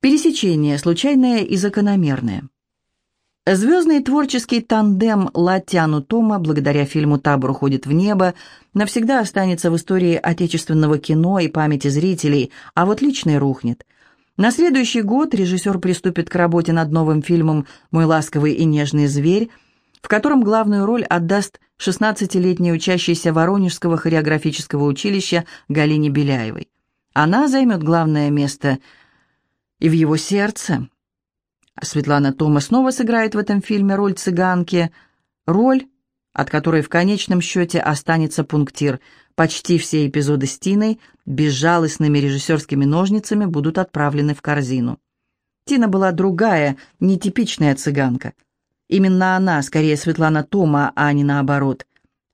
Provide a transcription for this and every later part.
Пересечение, случайное и закономерное. Звездный творческий тандем Латяну Тома, благодаря фильму «Табор уходит в небо», навсегда останется в истории отечественного кино и памяти зрителей, а вот личный рухнет. На следующий год режиссер приступит к работе над новым фильмом «Мой ласковый и нежный зверь», в котором главную роль отдаст 16-летняя учащаяся Воронежского хореографического училища Галине Беляевой. Она займет главное место и в его сердце – Светлана Тома снова сыграет в этом фильме роль цыганки, роль, от которой в конечном счете останется пунктир. Почти все эпизоды с Тиной безжалостными режиссерскими ножницами будут отправлены в корзину. Тина была другая, нетипичная цыганка. Именно она, скорее Светлана Тома, а не наоборот.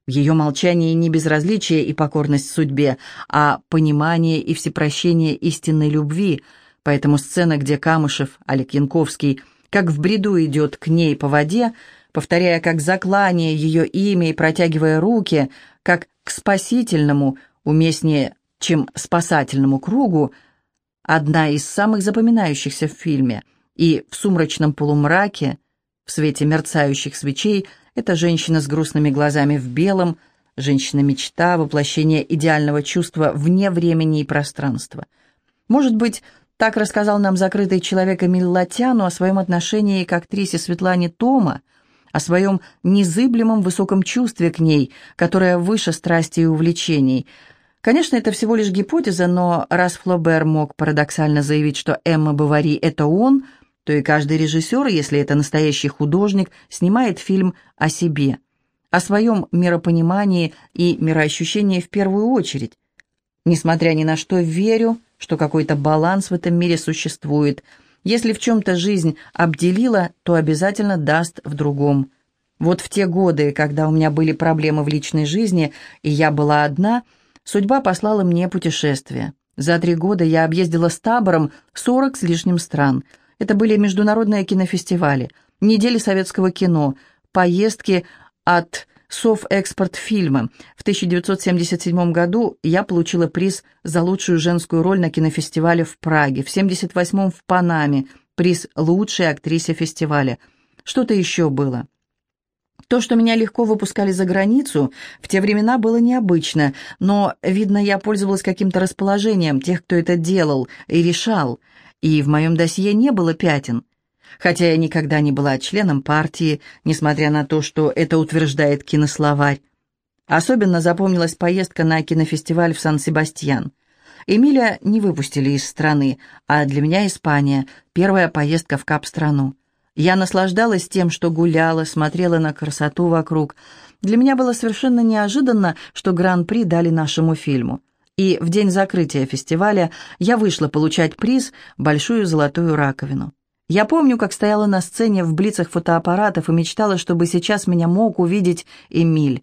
В ее молчании не безразличие и покорность судьбе, а понимание и всепрощение истинной любви – Поэтому сцена, где Камышев, Олег Янковский, как в бреду идет к ней по воде, повторяя как заклание ее имя и протягивая руки, как к спасительному, уместнее, чем спасательному кругу, одна из самых запоминающихся в фильме, и в сумрачном полумраке, в свете мерцающих свечей, эта женщина с грустными глазами в белом, женщина-мечта, воплощение идеального чувства вне времени и пространства. Может быть, так рассказал нам закрытый человек Эмиль Латяну о своем отношении к актрисе Светлане Тома, о своем незыблемом высоком чувстве к ней, которое выше страсти и увлечений. Конечно, это всего лишь гипотеза, но раз Флобер мог парадоксально заявить, что Эмма Бавари – это он, то и каждый режиссер, если это настоящий художник, снимает фильм о себе, о своем миропонимании и мироощущении в первую очередь. Несмотря ни на что, верю, что какой-то баланс в этом мире существует. Если в чем-то жизнь обделила, то обязательно даст в другом. Вот в те годы, когда у меня были проблемы в личной жизни, и я была одна, судьба послала мне путешествие. За три года я объездила с табором 40 с лишним стран. Это были международные кинофестивали, недели советского кино, поездки от Совэкспорт фильма. В 1977 году я получила приз за лучшую женскую роль на кинофестивале в Праге, в 1978 в Панаме, приз лучшей актрисе фестиваля. Что-то еще было. То, что меня легко выпускали за границу, в те времена было необычно, но, видно, я пользовалась каким-то расположением тех, кто это делал и решал, и в моем досье не было пятен. Хотя я никогда не была членом партии, несмотря на то, что это утверждает кинословарь. Особенно запомнилась поездка на кинофестиваль в Сан-Себастьян. Эмиля не выпустили из страны, а для меня Испания – первая поездка в Кап-страну. Я наслаждалась тем, что гуляла, смотрела на красоту вокруг. Для меня было совершенно неожиданно, что гран-при дали нашему фильму. И в день закрытия фестиваля я вышла получать приз – большую золотую раковину. Я помню, как стояла на сцене в блицах фотоаппаратов и мечтала, чтобы сейчас меня мог увидеть Эмиль.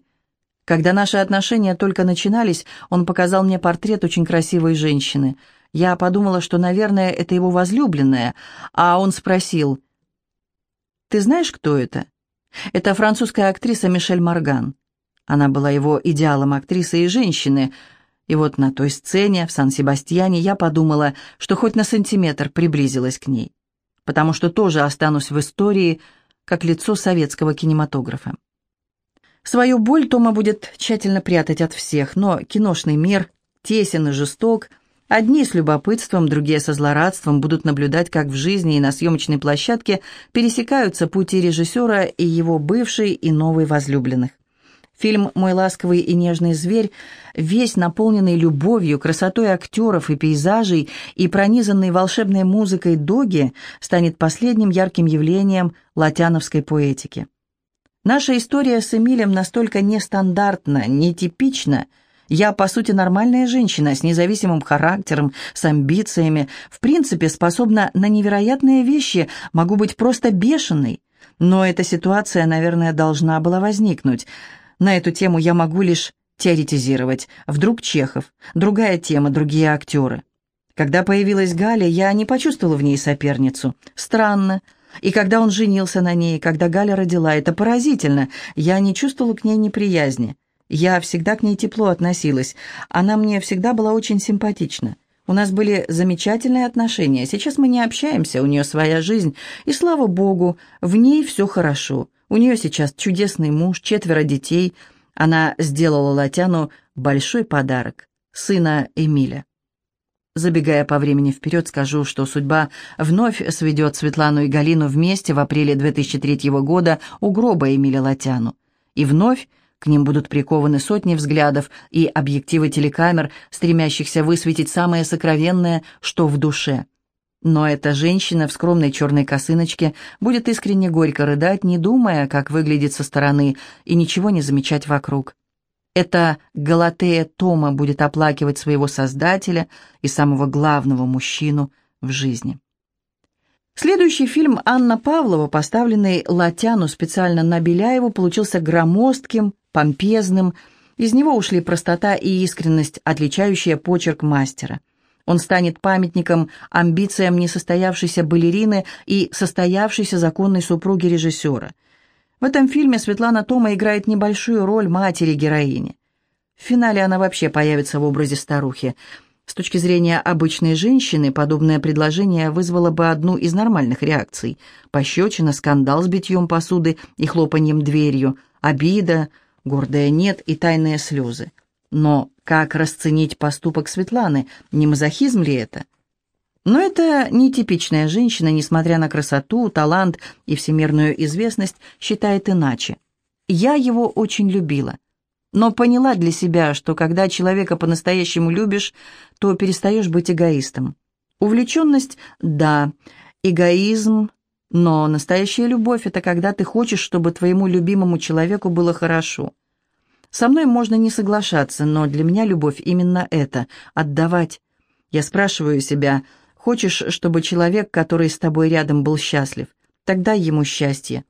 Когда наши отношения только начинались, он показал мне портрет очень красивой женщины. Я подумала, что, наверное, это его возлюбленная, а он спросил, «Ты знаешь, кто это?» «Это французская актриса Мишель Морган». Она была его идеалом актрисы и женщины. И вот на той сцене в Сан-Себастьяне я подумала, что хоть на сантиметр приблизилась к ней потому что тоже останусь в истории как лицо советского кинематографа. Свою боль Тома будет тщательно прятать от всех, но киношный мир тесен и жесток. Одни с любопытством, другие со злорадством будут наблюдать, как в жизни и на съемочной площадке пересекаются пути режиссера и его бывшей и новой возлюбленных. Фильм «Мой ласковый и нежный зверь», весь наполненный любовью, красотой актеров и пейзажей и пронизанный волшебной музыкой Доги, станет последним ярким явлением латяновской поэтики. Наша история с Эмилем настолько нестандартна, нетипична. Я, по сути, нормальная женщина с независимым характером, с амбициями, в принципе, способна на невероятные вещи, могу быть просто бешеной. Но эта ситуация, наверное, должна была возникнуть – на эту тему я могу лишь теоретизировать. Вдруг Чехов, другая тема, другие актеры. Когда появилась Галя, я не почувствовала в ней соперницу. Странно. И когда он женился на ней, когда Галя родила, это поразительно. Я не чувствовала к ней неприязни. Я всегда к ней тепло относилась. Она мне всегда была очень симпатична. У нас были замечательные отношения. Сейчас мы не общаемся, у нее своя жизнь. И слава богу, в ней все хорошо. У нее сейчас чудесный муж, четверо детей. Она сделала Латяну большой подарок. Сына Эмиля. Забегая по времени вперед, скажу, что судьба вновь сведет Светлану и Галину вместе в апреле 2003 года у гроба Эмиля Латяну. И вновь к ним будут прикованы сотни взглядов и объективы телекамер, стремящихся высветить самое сокровенное, что в душе. Но эта женщина в скромной черной косыночке будет искренне горько рыдать, не думая, как выглядит со стороны, и ничего не замечать вокруг. Эта Галатея Тома будет оплакивать своего создателя и самого главного мужчину в жизни. Следующий фильм Анна Павлова, поставленный Латяну специально на Беляеву, получился громоздким, помпезным. Из него ушли простота и искренность, отличающая почерк мастера. Он станет памятником амбициям несостоявшейся балерины и состоявшейся законной супруги режиссера – в этом фильме Светлана Тома играет небольшую роль матери-героини. В финале она вообще появится в образе старухи. С точки зрения обычной женщины, подобное предложение вызвало бы одну из нормальных реакций. Пощечина, скандал с битьем посуды и хлопаньем дверью, обида, гордая «нет» и тайные слезы. Но как расценить поступок Светланы? Не мазохизм ли это? Но это нетипичная женщина, несмотря на красоту, талант и всемирную известность, считает иначе. Я его очень любила, но поняла для себя, что когда человека по-настоящему любишь, то перестаешь быть эгоистом. Увлеченность – да, эгоизм – но настоящая любовь – это когда ты хочешь, чтобы твоему любимому человеку было хорошо. Со мной можно не соглашаться, но для меня любовь именно это – отдавать. Я спрашиваю себя – Хочешь, чтобы человек, который с тобой рядом, был счастлив? Тогда ему счастье.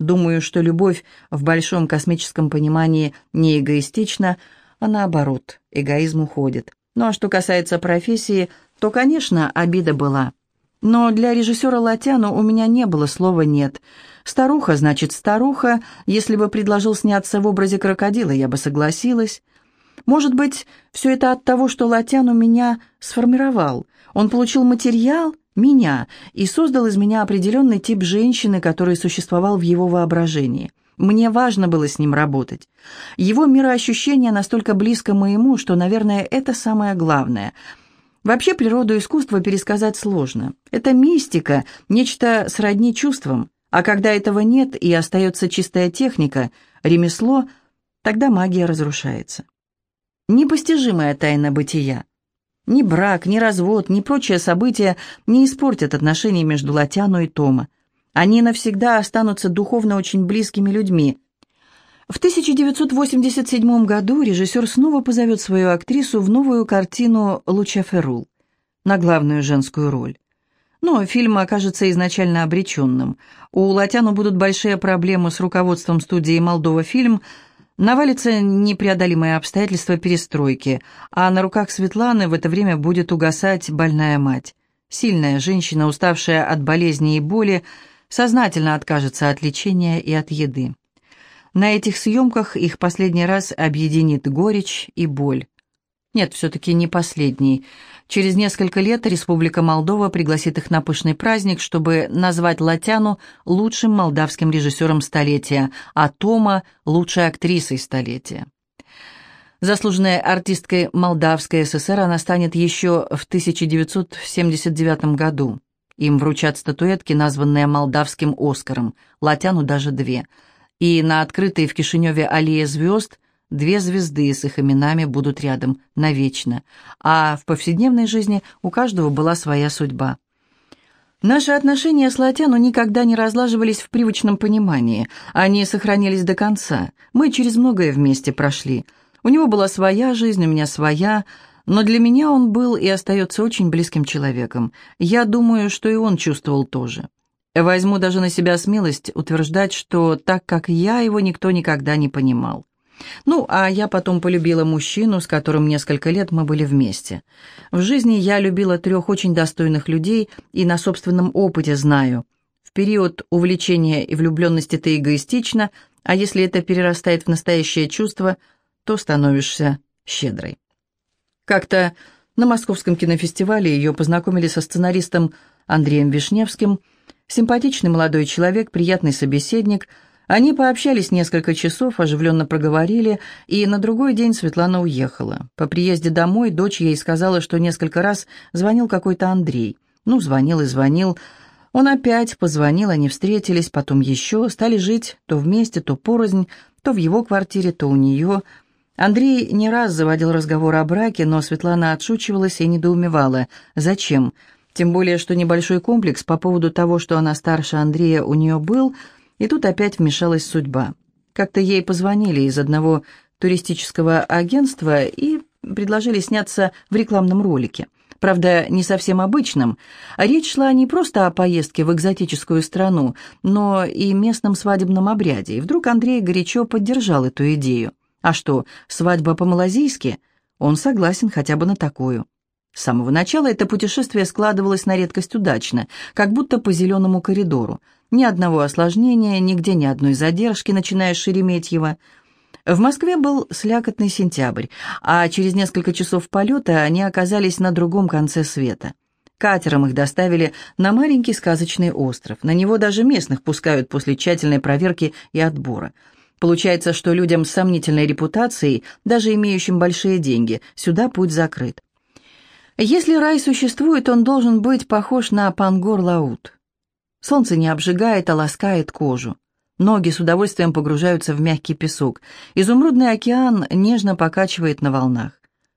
Думаю, что любовь в большом космическом понимании не эгоистична, а наоборот, эгоизм уходит. Ну а что касается профессии, то, конечно, обида была. Но для режиссера Латяну у меня не было слова «нет». Старуха, значит, старуха. Если бы предложил сняться в образе крокодила, я бы согласилась. Может быть, все это от того, что Латяну меня сформировал – он получил материал, меня, и создал из меня определенный тип женщины, который существовал в его воображении. Мне важно было с ним работать. Его мироощущение настолько близко моему, что, наверное, это самое главное. Вообще природу искусства пересказать сложно. Это мистика, нечто сродни чувствам. А когда этого нет и остается чистая техника, ремесло, тогда магия разрушается. Непостижимая тайна бытия. Ни брак, ни развод, ни прочие события не испортят отношения между Латяну и Тома. Они навсегда останутся духовно очень близкими людьми. В 1987 году режиссер снова позовет свою актрису в новую картину «Луча Феррул» на главную женскую роль. Но фильм окажется изначально обреченным. У Латяну будут большие проблемы с руководством студии «Молдова фильм», Навалится непреодолимое обстоятельство перестройки, а на руках Светланы в это время будет угасать больная мать. Сильная женщина, уставшая от болезни и боли, сознательно откажется от лечения и от еды. На этих съемках их последний раз объединит горечь и боль. Нет, все-таки не последний. Через несколько лет Республика Молдова пригласит их на пышный праздник, чтобы назвать Латяну лучшим молдавским режиссером столетия, а Тома – лучшей актрисой столетия. Заслуженной артисткой Молдавской ССР она станет еще в 1979 году. Им вручат статуэтки, названные молдавским Оскаром, Латяну даже две. И на открытой в Кишиневе аллее звезд – Две звезды с их именами будут рядом навечно, а в повседневной жизни у каждого была своя судьба. Наши отношения с Латяну никогда не разлаживались в привычном понимании, они сохранились до конца. Мы через многое вместе прошли. У него была своя жизнь, у меня своя, но для меня он был и остается очень близким человеком. Я думаю, что и он чувствовал тоже. Возьму даже на себя смелость утверждать, что так как я его никто никогда не понимал. Ну, а я потом полюбила мужчину, с которым несколько лет мы были вместе. В жизни я любила трех очень достойных людей и на собственном опыте знаю. В период увлечения и влюбленности ты эгоистична, а если это перерастает в настоящее чувство, то становишься щедрой. Как-то На Московском кинофестивале ее познакомили со сценаристом Андреем Вишневским. Симпатичный молодой человек, приятный собеседник. Они пообщались несколько часов, оживленно проговорили, и на другой день Светлана уехала. По приезде домой дочь ей сказала, что несколько раз звонил какой-то Андрей. Ну, звонил и звонил. Он опять позвонил, они встретились, потом еще, стали жить то вместе, то порознь, то в его квартире, то у нее – Андрей не раз заводил разговор о браке, но Светлана отшучивалась и недоумевала. Зачем? Тем более, что небольшой комплекс по поводу того, что она старше Андрея, у нее был, и тут опять вмешалась судьба. Как-то ей позвонили из одного туристического агентства и предложили сняться в рекламном ролике. Правда, не совсем обычном. Речь шла не просто о поездке в экзотическую страну, но и местном свадебном обряде. И вдруг Андрей горячо поддержал эту идею. А что, свадьба по-малазийски? Он согласен хотя бы на такую. С самого начала это путешествие складывалось на редкость удачно, как будто по зеленому коридору. Ни одного осложнения, нигде ни одной задержки, начиная с Шереметьева. В Москве был слякотный сентябрь, а через несколько часов полета они оказались на другом конце света. Катером их доставили на маленький сказочный остров. На него даже местных пускают после тщательной проверки и отбора – Получается, что людям с сомнительной репутацией, даже имеющим большие деньги, сюда путь закрыт. Если рай существует, он должен быть похож на Пангор-Лаут. Солнце не обжигает, а ласкает кожу. Ноги с удовольствием погружаются в мягкий песок. Изумрудный океан нежно покачивает на волнах.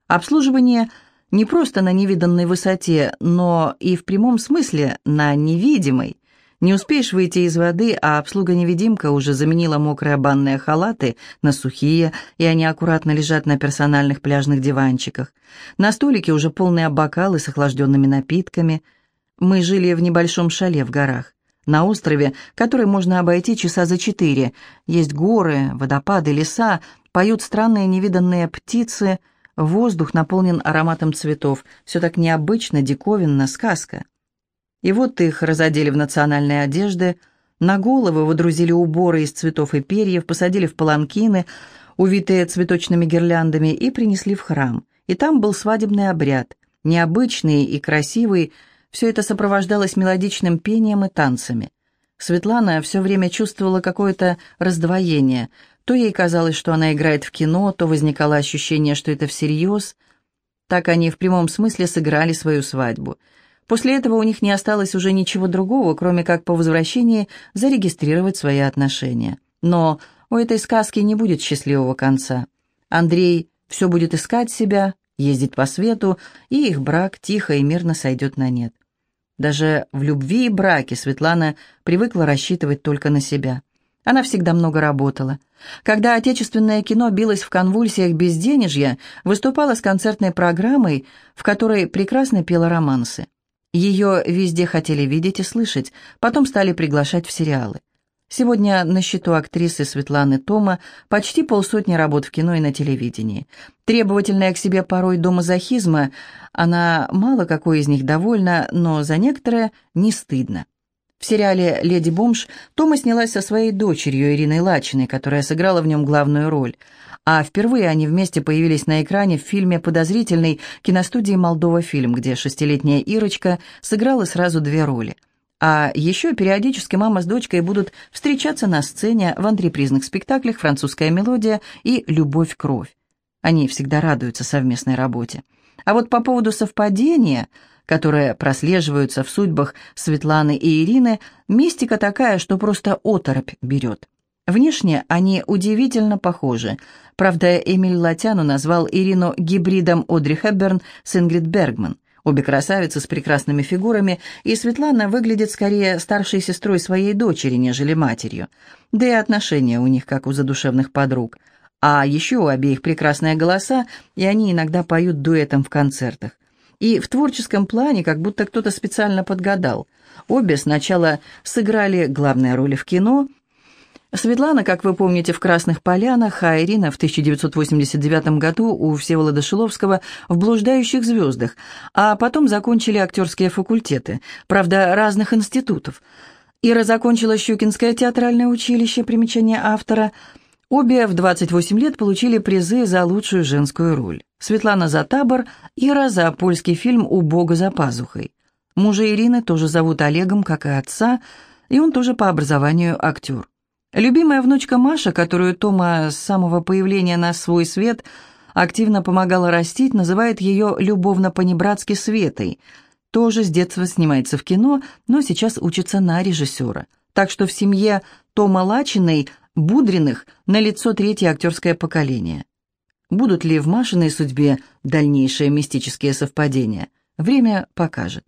Обслуживание не просто на невиданной высоте, но и в прямом смысле на невидимой. Не успеешь выйти из воды, а обслуга-невидимка уже заменила мокрые банные халаты на сухие, и они аккуратно лежат на персональных пляжных диванчиках. На столике уже полные бокалы с охлажденными напитками. Мы жили в небольшом шале в горах. На острове, который можно обойти часа за четыре. Есть горы, водопады, леса, поют странные невиданные птицы, воздух наполнен ароматом цветов. Все так необычно, диковинно, сказка. И вот их разодели в национальные одежды, на головы водрузили уборы из цветов и перьев, посадили в паланкины, увитые цветочными гирляндами, и принесли в храм. И там был свадебный обряд, необычный и красивый, все это сопровождалось мелодичным пением и танцами. Светлана все время чувствовала какое-то раздвоение. То ей казалось, что она играет в кино, то возникало ощущение, что это всерьез. Так они в прямом смысле сыграли свою свадьбу – После этого у них не осталось уже ничего другого, кроме как по возвращении зарегистрировать свои отношения. Но у этой сказки не будет счастливого конца. Андрей все будет искать себя, ездить по свету, и их брак тихо и мирно сойдет на нет. Даже в любви и браке Светлана привыкла рассчитывать только на себя. Она всегда много работала. Когда отечественное кино билось в конвульсиях безденежья, выступала с концертной программой, в которой прекрасно пела романсы. Ее везде хотели видеть и слышать, потом стали приглашать в сериалы. Сегодня на счету актрисы Светланы Тома почти полсотни работ в кино и на телевидении. Требовательная к себе порой до мазохизма, она мало какой из них довольна, но за некоторое не стыдно. В сериале «Леди Бомж» Тома снялась со своей дочерью Ириной Лачиной, которая сыграла в нем главную роль а впервые они вместе появились на экране в фильме «Подозрительный» киностудии «Молдова фильм», где шестилетняя Ирочка сыграла сразу две роли. А еще периодически мама с дочкой будут встречаться на сцене в антрепризных спектаклях «Французская мелодия» и «Любовь-кровь». Они всегда радуются совместной работе. А вот по поводу совпадения, которое прослеживаются в судьбах Светланы и Ирины, мистика такая, что просто оторопь берет. Внешне они удивительно похожи. Правда, Эмиль Латяну назвал Ирину гибридом Одри Хепберн с Ингрид Бергман. Обе красавицы с прекрасными фигурами, и Светлана выглядит скорее старшей сестрой своей дочери, нежели матерью. Да и отношения у них, как у задушевных подруг. А еще у обеих прекрасные голоса, и они иногда поют дуэтом в концертах. И в творческом плане как будто кто-то специально подгадал. Обе сначала сыграли главные роли в кино – Светлана, как вы помните, в «Красных полянах», а Ирина в 1989 году у Всеволода Шиловского в «Блуждающих звездах», а потом закончили актерские факультеты, правда, разных институтов. Ира закончила Щукинское театральное училище, примечание автора. Обе в 28 лет получили призы за лучшую женскую роль. Светлана за «Табор», Ира за польский фильм «У Бога за пазухой». Мужа Ирины тоже зовут Олегом, как и отца, и он тоже по образованию актер. Любимая внучка Маша, которую Тома с самого появления на свой свет активно помогала растить, называет ее любовно-понебратски Светой. Тоже с детства снимается в кино, но сейчас учится на режиссера. Так что в семье Тома Лачиной, Будриных, налицо третье актерское поколение. Будут ли в Машиной судьбе дальнейшие мистические совпадения? Время покажет.